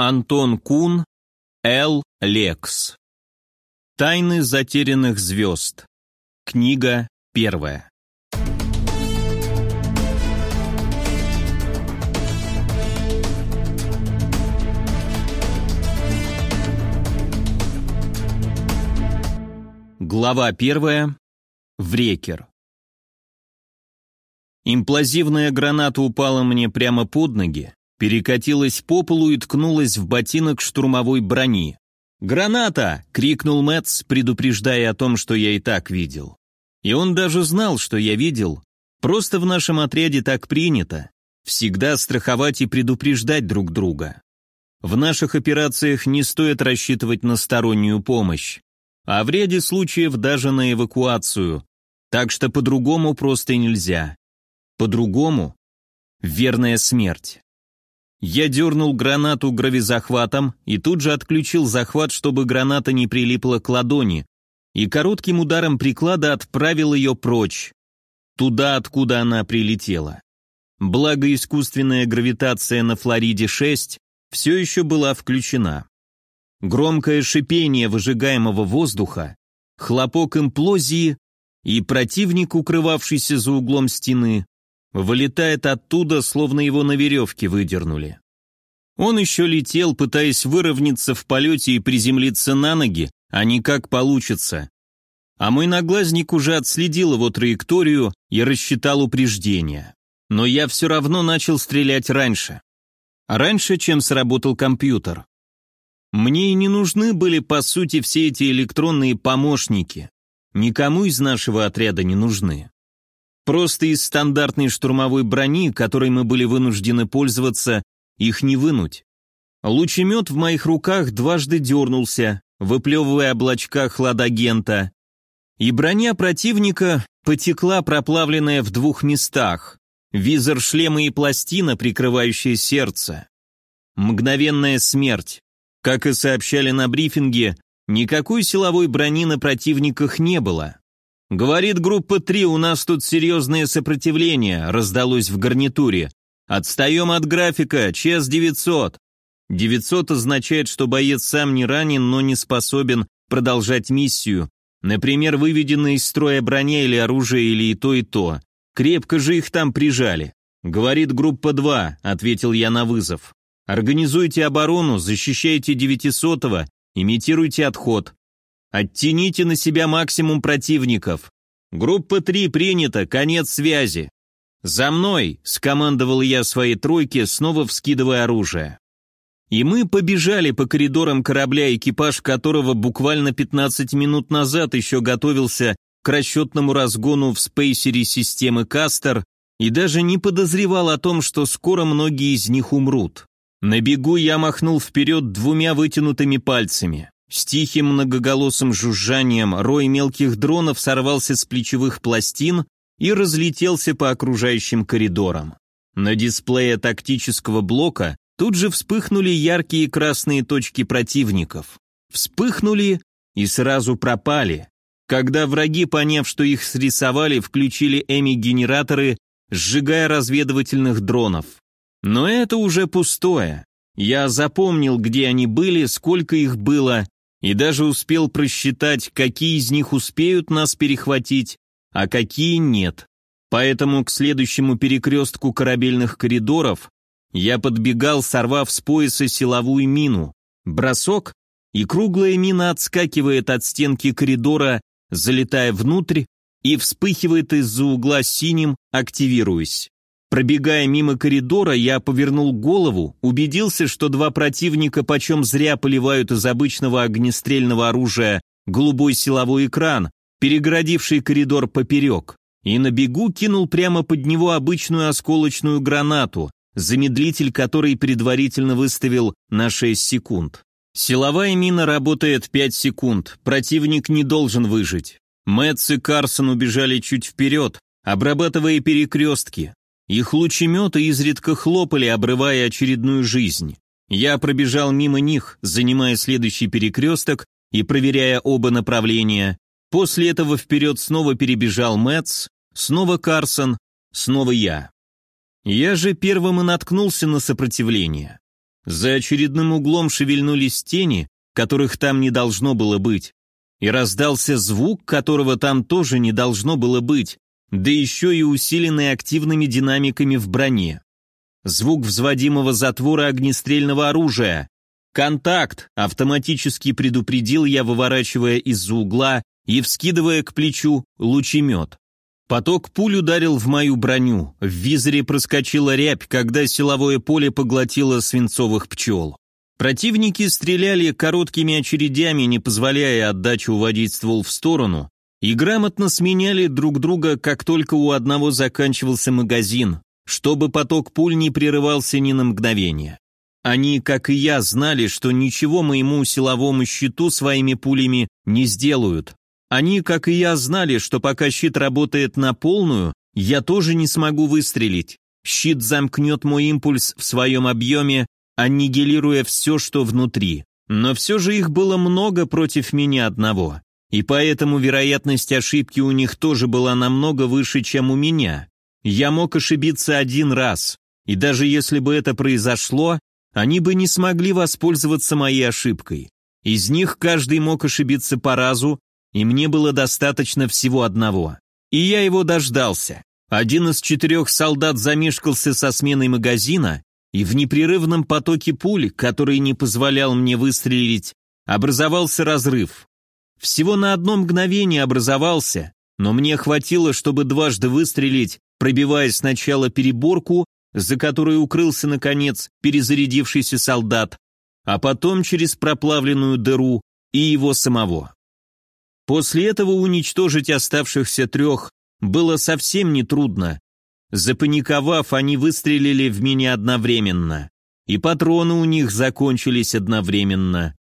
Антон Кун, Л. Лекс. Тайны затерянных звезд. Книга первая. Глава первая. Врекер. Имплазивная граната упала мне прямо под ноги, перекатилась по полу и ткнулась в ботинок штурмовой брони. «Граната!» — крикнул Мэтс, предупреждая о том, что я и так видел. И он даже знал, что я видел. Просто в нашем отряде так принято. Всегда страховать и предупреждать друг друга. В наших операциях не стоит рассчитывать на стороннюю помощь, а в ряде случаев даже на эвакуацию. Так что по-другому просто нельзя. По-другому — верная смерть. Я дернул гранату гравизахватом и тут же отключил захват, чтобы граната не прилипла к ладони, и коротким ударом приклада отправил ее прочь, туда, откуда она прилетела. Благо искусственная гравитация на Флориде-6 все еще была включена. Громкое шипение выжигаемого воздуха, хлопок имплозии и противник, укрывавшийся за углом стены, Вылетает оттуда, словно его на веревке выдернули. Он еще летел, пытаясь выровняться в полете и приземлиться на ноги, а никак получится. А мой наглазник уже отследил его траекторию и рассчитал упреждение. Но я все равно начал стрелять раньше. Раньше, чем сработал компьютер. Мне и не нужны были, по сути, все эти электронные помощники. Никому из нашего отряда не нужны. Просто из стандартной штурмовой брони, которой мы были вынуждены пользоваться, их не вынуть. Лучемет в моих руках дважды дернулся, выплевывая облачка хладагента, и броня противника потекла, проплавленная в двух местах. Визор шлема и пластина, прикрывающая сердце. Мгновенная смерть. Как и сообщали на брифинге, никакой силовой брони на противниках не было. «Говорит группа 3, у нас тут серьезное сопротивление», раздалось в гарнитуре. «Отстаем от графика, ЧС 900». 900 означает, что боец сам не ранен, но не способен продолжать миссию. Например, выведенная из строя броня или оружие, или и то, и то. Крепко же их там прижали. «Говорит группа 2», — ответил я на вызов. «Организуйте оборону, защищайте 900-го, имитируйте отход. Оттяните на себя максимум противников. Группа 3 принята, конец связи. За мной, скомандовал я своей тройке, снова вскидывая оружие. И мы побежали по коридорам корабля, экипаж которого буквально 15 минут назад еще готовился к расчетному разгону в спейсере системы Кастер и даже не подозревал о том, что скоро многие из них умрут. На бегу я махнул вперед двумя вытянутыми пальцами. С тихим многоголосым жужжанием рой мелких дронов сорвался с плечевых пластин и разлетелся по окружающим коридорам. На дисплее тактического блока тут же вспыхнули яркие красные точки противников. Вспыхнули и сразу пропали. Когда враги, поняв, что их срисовали, включили эми-генераторы, сжигая разведывательных дронов. Но это уже пустое. Я запомнил, где они были, сколько их было, и даже успел просчитать, какие из них успеют нас перехватить, а какие нет. Поэтому к следующему перекрестку корабельных коридоров я подбегал, сорвав с пояса силовую мину. Бросок, и круглая мина отскакивает от стенки коридора, залетая внутрь, и вспыхивает из-за угла синим, активируясь. Пробегая мимо коридора, я повернул голову, убедился, что два противника почем зря поливают из обычного огнестрельного оружия голубой силовой экран, перегородивший коридор поперек, и на бегу кинул прямо под него обычную осколочную гранату, замедлитель которой предварительно выставил на 6 секунд. Силовая мина работает 5 секунд, противник не должен выжить. Мэтс и Карсон убежали чуть вперед, обрабатывая перекрестки, их лучеметы изредка хлопали, обрывая очередную жизнь. Я пробежал мимо них, занимая следующий перекресток и проверяя оба направления. После этого вперед снова перебежал Мэтс, снова Карсон, снова я. Я же первым и наткнулся на сопротивление. За очередным углом шевельнулись тени, которых там не должно было быть. И раздался звук, которого там тоже не должно было быть, да еще и усиленный активными динамиками в броне. Звук взводимого затвора огнестрельного оружия. «Контакт!» — автоматически предупредил я, выворачивая из-за угла и вскидывая к плечу лучемет. Поток пуль ударил в мою броню, в визоре проскочила рябь, когда силовое поле поглотило свинцовых пчел. Противники стреляли короткими очередями, не позволяя отдаче уводить ствол в сторону, и грамотно сменяли друг друга, как только у одного заканчивался магазин, чтобы поток пуль не прерывался ни на мгновение. Они, как и я, знали, что ничего моему силовому щиту своими пулями не сделают, они, как и я, знали, что пока щит работает на полную, я тоже не смогу выстрелить. Щит замкнет мой импульс в своем объеме, аннигилируя все, что внутри. Но все же их было много против меня одного. И поэтому вероятность ошибки у них тоже была намного выше, чем у меня. Я мог ошибиться один раз, и даже если бы это произошло, они бы не смогли воспользоваться моей ошибкой. Из них каждый мог ошибиться по разу, и мне было достаточно всего одного. И я его дождался. Один из четырех солдат замешкался со сменой магазина, и в непрерывном потоке пуль, который не позволял мне выстрелить, образовался разрыв. Всего на одно мгновение образовался, но мне хватило, чтобы дважды выстрелить, пробивая сначала переборку, за которой укрылся, наконец, перезарядившийся солдат, а потом через проплавленную дыру и его самого. После этого уничтожить оставшихся трех было совсем нетрудно. Запаниковав, они выстрелили в меня одновременно. И патроны у них закончились одновременно.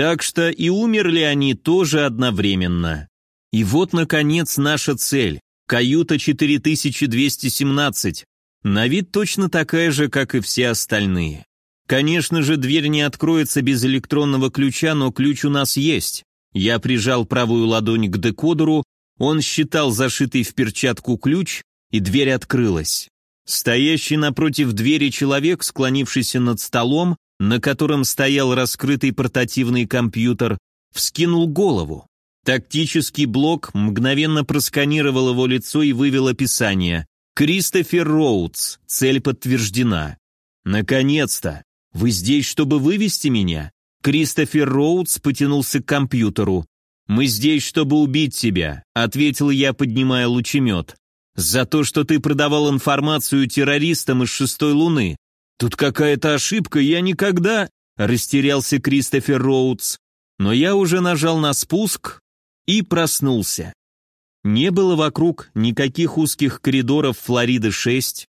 Так что и умерли они тоже одновременно. И вот, наконец, наша цель. Каюта 4217. На вид точно такая же, как и все остальные. Конечно же, дверь не откроется без электронного ключа, но ключ у нас есть. Я прижал правую ладонь к декодеру, он считал зашитый в перчатку ключ, и дверь открылась. Стоящий напротив двери человек, склонившийся над столом, на котором стоял раскрытый портативный компьютер, вскинул голову. Тактический блок мгновенно просканировал его лицо и вывел описание. «Кристофер Роудс. Цель подтверждена». «Наконец-то! Вы здесь, чтобы вывести меня?» Кристофер Роудс потянулся к компьютеру. «Мы здесь, чтобы убить тебя», — ответил я, поднимая лучемет. «За то, что ты продавал информацию террористам из шестой луны. Тут какая-то ошибка, я никогда...» — растерялся Кристофер Роудс. Но я уже нажал на спуск и проснулся. Не было вокруг никаких узких коридоров Флориды-6,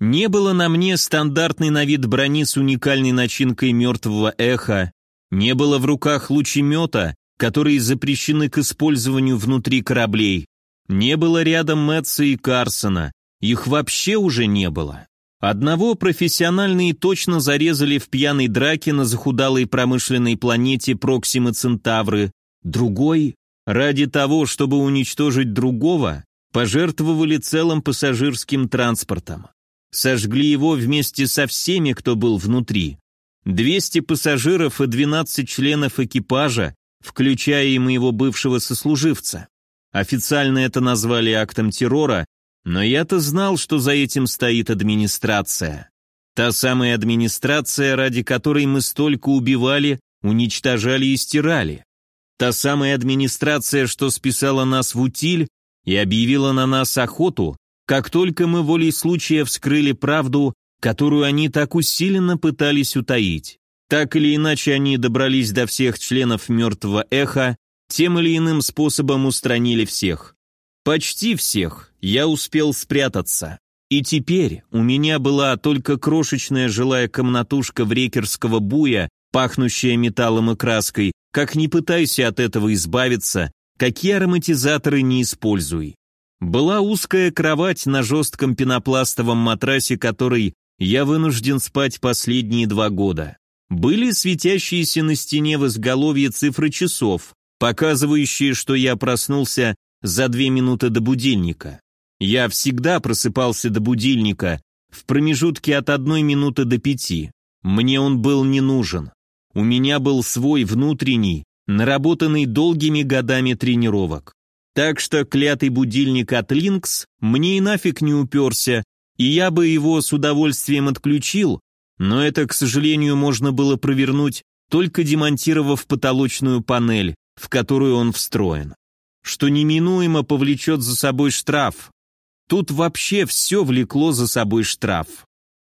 не было на мне стандартной на вид брони с уникальной начинкой мертвого эха, не было в руках лучемета, которые запрещены к использованию внутри кораблей. Не было рядом Мэтса и Карсона. Их вообще уже не было. Одного профессиональные точно зарезали в пьяной драке на захудалой промышленной планете Проксимы Центавры. Другой, ради того, чтобы уничтожить другого, пожертвовали целым пассажирским транспортом. Сожгли его вместе со всеми, кто был внутри. 200 пассажиров и 12 членов экипажа, включая и моего бывшего сослуживца. Официально это назвали актом террора, но я-то знал, что за этим стоит администрация. Та самая администрация, ради которой мы столько убивали, уничтожали и стирали. Та самая администрация, что списала нас в утиль и объявила на нас охоту, как только мы волей случая вскрыли правду которую они так усиленно пытались утаить. Так или иначе они добрались до всех членов мертвого эха, тем или иным способом устранили всех. Почти всех. Я успел спрятаться. И теперь у меня была только крошечная жилая комнатушка врекерского буя, пахнущая металлом и краской, как не пытайся от этого избавиться, какие ароматизаторы не используй. Была узкая кровать на жестком пенопластовом матрасе, который я вынужден спать последние два года. Были светящиеся на стене в изголовье цифры часов, показывающие, что я проснулся за две минуты до будильника. Я всегда просыпался до будильника, в промежутке от одной минуты до пяти. Мне он был не нужен. У меня был свой внутренний, наработанный долгими годами тренировок. Так что клятый будильник от Линкс мне и нафиг не уперся, и я бы его с удовольствием отключил, но это, к сожалению, можно было провернуть, только демонтировав потолочную панель, в которую он встроен. Что неминуемо повлечет за собой штраф. Тут вообще все влекло за собой штраф.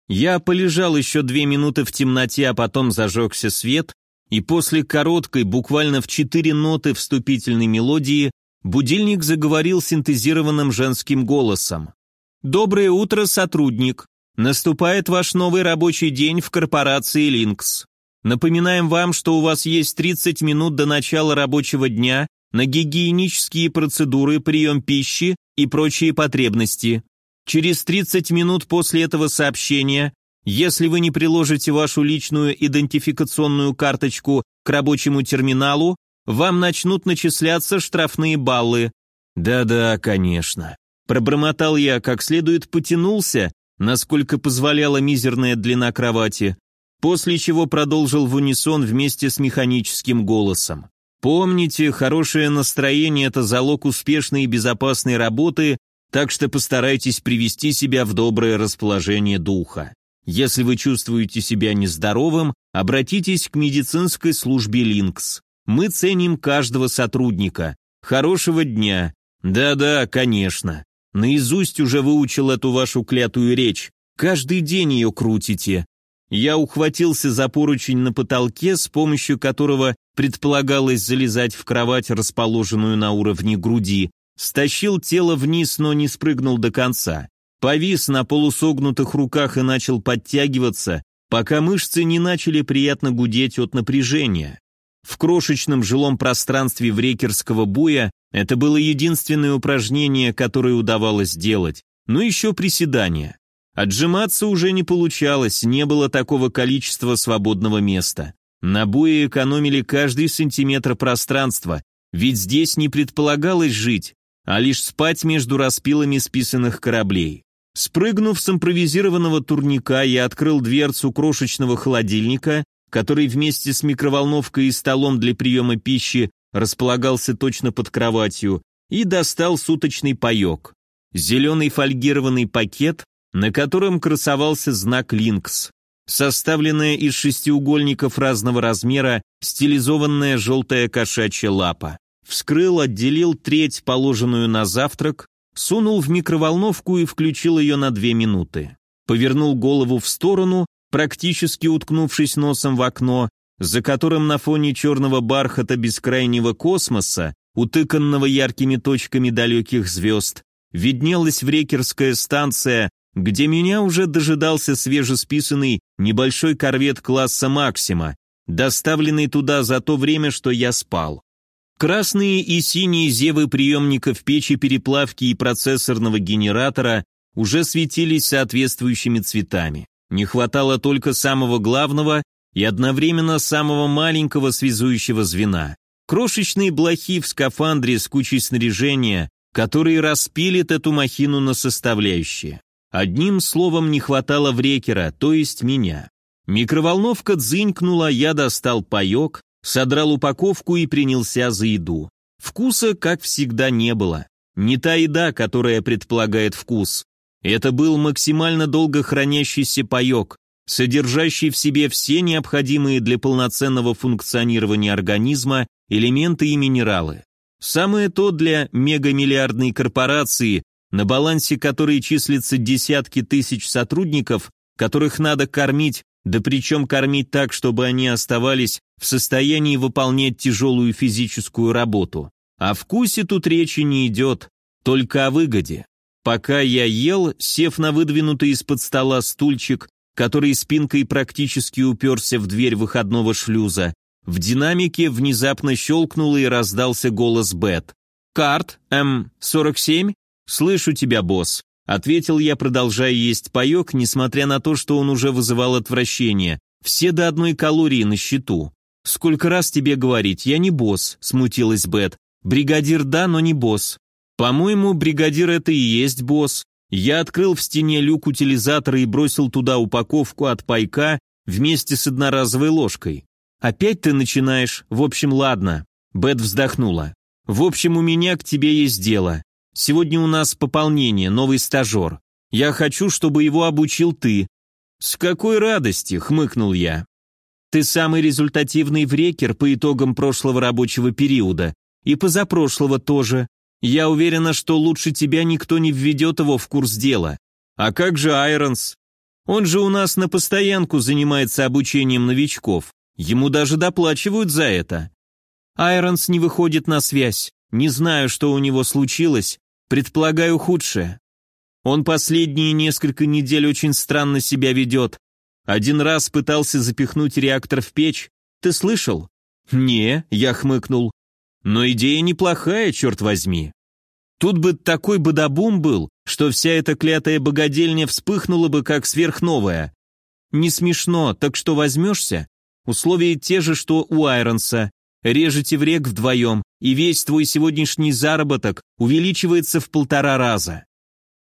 Я полежал еще две минуты в темноте, а потом зажегся свет, и после короткой, буквально в четыре ноты вступительной мелодии, будильник заговорил синтезированным женским голосом. «Доброе утро, сотрудник! Наступает ваш новый рабочий день в корпорации Линкс. Напоминаем вам, что у вас есть 30 минут до начала рабочего дня на гигиенические процедуры, прием пищи и прочие потребности. Через 30 минут после этого сообщения, если вы не приложите вашу личную идентификационную карточку к рабочему терминалу, вам начнут начисляться штрафные баллы. Да-да, конечно. Пробормотал я, как следует потянулся, насколько позволяла мизерная длина кровати, после чего продолжил в унисон вместе с механическим голосом. Помните, хорошее настроение – это залог успешной и безопасной работы, так что постарайтесь привести себя в доброе расположение духа. Если вы чувствуете себя нездоровым, обратитесь к медицинской службе Линкс. Мы ценим каждого сотрудника. Хорошего дня. Да-да, конечно. Наизусть уже выучил эту вашу клятую речь. Каждый день ее крутите. Я ухватился за поручень на потолке, с помощью которого предполагалось залезать в кровать, расположенную на уровне груди, стащил тело вниз, но не спрыгнул до конца. Повис на полусогнутых руках и начал подтягиваться, пока мышцы не начали приятно гудеть от напряжения. В крошечном жилом пространстве врекерского буя это было единственное упражнение, которое удавалось делать, но еще приседания. Отжиматься уже не получалось, не было такого количества свободного места. На буе экономили каждый сантиметр пространства, ведь здесь не предполагалось жить, а лишь спать между распилами списанных кораблей. Спрыгнув с импровизированного турника, я открыл дверцу крошечного холодильника, который вместе с микроволновкой и столом для приема пищи располагался точно под кроватью, и достал суточный паек. Зеленый фольгированный пакет, на котором красовался знак «Линкс». Составленная из шестиугольников разного размера, стилизованная желтая кошачья лапа. Вскрыл, отделил треть, положенную на завтрак, сунул в микроволновку и включил ее на две минуты. Повернул голову в сторону, практически уткнувшись носом в окно, за которым на фоне черного бархата бескрайнего космоса, утыканного яркими точками далеких звезд, виднелась врекерская станция где меня уже дожидался свежесписанный небольшой корвет класса «Максима», доставленный туда за то время, что я спал. Красные и синие зевы приемников печи переплавки и процессорного генератора уже светились соответствующими цветами. Не хватало только самого главного и одновременно самого маленького связующего звена. Крошечные блохи в скафандре с кучей снаряжения, которые распилят эту махину на составляющие. Одним словом не хватало врекера, то есть меня. Микроволновка дзынькнула, я достал паек, содрал упаковку и принялся за еду. Вкуса, как всегда, не было. Не та еда, которая предполагает вкус. Это был максимально долго хранящийся паек, содержащий в себе все необходимые для полноценного функционирования организма элементы и минералы. Самое то для мегамиллиардной корпорации, на балансе которой числится десятки тысяч сотрудников, которых надо кормить, да причем кормить так, чтобы они оставались в состоянии выполнять тяжелую физическую работу. О вкусе тут речи не идет, только о выгоде. Пока я ел, сев на выдвинутый из-под стола стульчик, который спинкой практически уперся в дверь выходного шлюза, в динамике внезапно щелкнуло и раздался голос Бет. «Карт, М47?» «Слышу тебя, босс», — ответил я, продолжая есть паек, несмотря на то, что он уже вызывал отвращение. «Все до одной калории на счету». «Сколько раз тебе говорить, я не босс», — смутилась Бет. «Бригадир да, но не босс». «По-моему, бригадир это и есть босс». Я открыл в стене люк утилизатора и бросил туда упаковку от пайка, вместе с одноразовой ложкой. Опять ты начинаешь, в общем, ладно. Бет вздохнула. В общем, у меня к тебе есть дело. Сегодня у нас пополнение, новый стажер. Я хочу, чтобы его обучил ты». «С какой радости!» — хмыкнул я. «Ты самый результативный врекер по итогам прошлого рабочего периода. И позапрошлого тоже. Я уверена, что лучше тебя никто не введет его в курс дела. А как же Айронс? Он же у нас на постоянку занимается обучением новичков. Ему даже доплачивают за это. Айронс не выходит на связь. Не знаю, что у него случилось. Предполагаю худшее. Он последние несколько недель очень странно себя ведет. Один раз пытался запихнуть реактор в печь. Ты слышал? Не, я хмыкнул. Но идея неплохая, черт возьми. Тут бы такой бадабум был, что вся эта клятая богадельня вспыхнула бы как сверхновая. Не смешно, так что возьмешься? Условия те же, что у Айронса. Режете в рек вдвоем, и весь твой сегодняшний заработок увеличивается в полтора раза.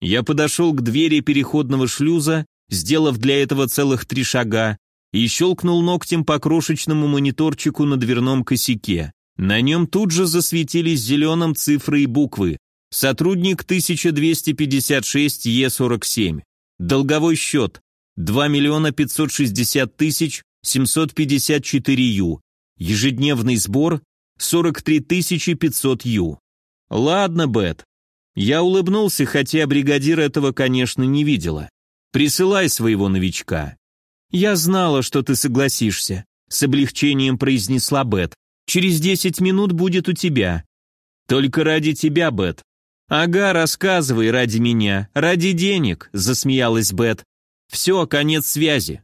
Я подошел к двери переходного шлюза, сделав для этого целых три шага, и щелкнул ногтем по крошечному мониторчику на дверном косяке. На нем тут же засветились зеленым цифры и буквы. Сотрудник 1256 Е47. Долговой счет 2 миллиона 560 тысяч 754 Ю. Ежедневный сбор 43 500 Ю. Ладно, Бет. Я улыбнулся, хотя бригадир этого, конечно, не видела. Присылай своего новичка. Я знала, что ты согласишься, с облегчением произнесла Бет. Через 10 минут будет у тебя. Только ради тебя, Бет. Ага, рассказывай ради меня, ради денег, засмеялась Бет. Все, конец связи.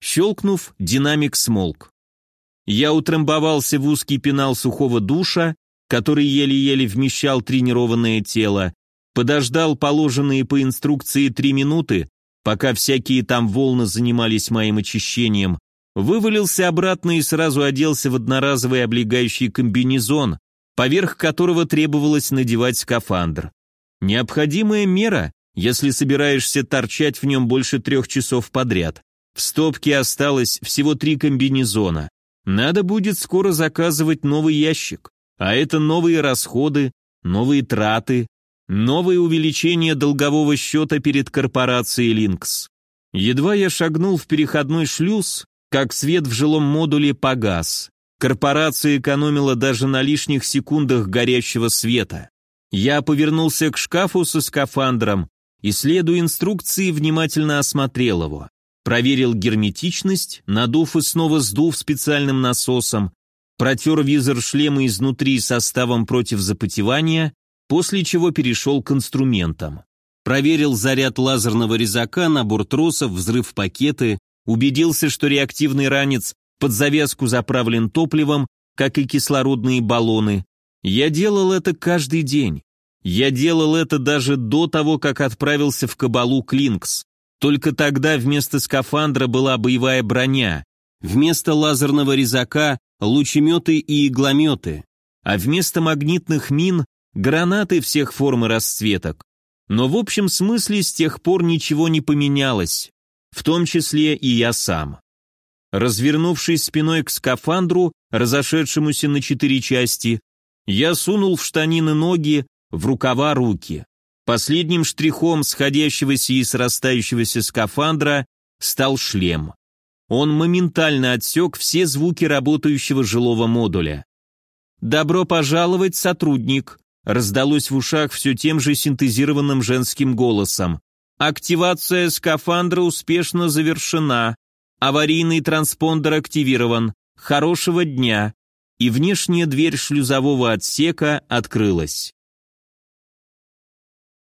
Щелкнув, динамик смолк. Я утрамбовался в узкий пенал сухого душа, который еле-еле вмещал тренированное тело, подождал положенные по инструкции три минуты, пока всякие там волны занимались моим очищением, вывалился обратно и сразу оделся в одноразовый облегающий комбинезон, поверх которого требовалось надевать скафандр. Необходимая мера, если собираешься торчать в нем больше трех часов подряд. В стопке осталось всего три комбинезона. Надо будет скоро заказывать новый ящик, а это новые расходы, новые траты, новое увеличение долгового счета перед корпорацией Линкс. Едва я шагнул в переходной шлюз, как свет в жилом модуле погас. Корпорация экономила даже на лишних секундах горящего света. Я повернулся к шкафу со скафандром и, следуя инструкции, внимательно осмотрел его проверил герметичность, надув и снова сдув специальным насосом, протер визор шлема изнутри составом против запотевания, после чего перешел к инструментам. Проверил заряд лазерного резака, набор тросов, взрыв пакеты, убедился, что реактивный ранец под завязку заправлен топливом, как и кислородные баллоны. Я делал это каждый день. Я делал это даже до того, как отправился в кабалу Клинкс. Только тогда вместо скафандра была боевая броня, вместо лазерного резака – лучеметы и иглометы, а вместо магнитных мин – гранаты всех форм и расцветок. Но в общем смысле с тех пор ничего не поменялось, в том числе и я сам. Развернувшись спиной к скафандру, разошедшемуся на четыре части, я сунул в штанины ноги, в рукава руки. Последним штрихом сходящегося и срастающегося скафандра стал шлем. Он моментально отсек все звуки работающего жилого модуля. «Добро пожаловать, сотрудник!» раздалось в ушах все тем же синтезированным женским голосом. «Активация скафандра успешно завершена. Аварийный транспондер активирован. Хорошего дня!» И внешняя дверь шлюзового отсека открылась.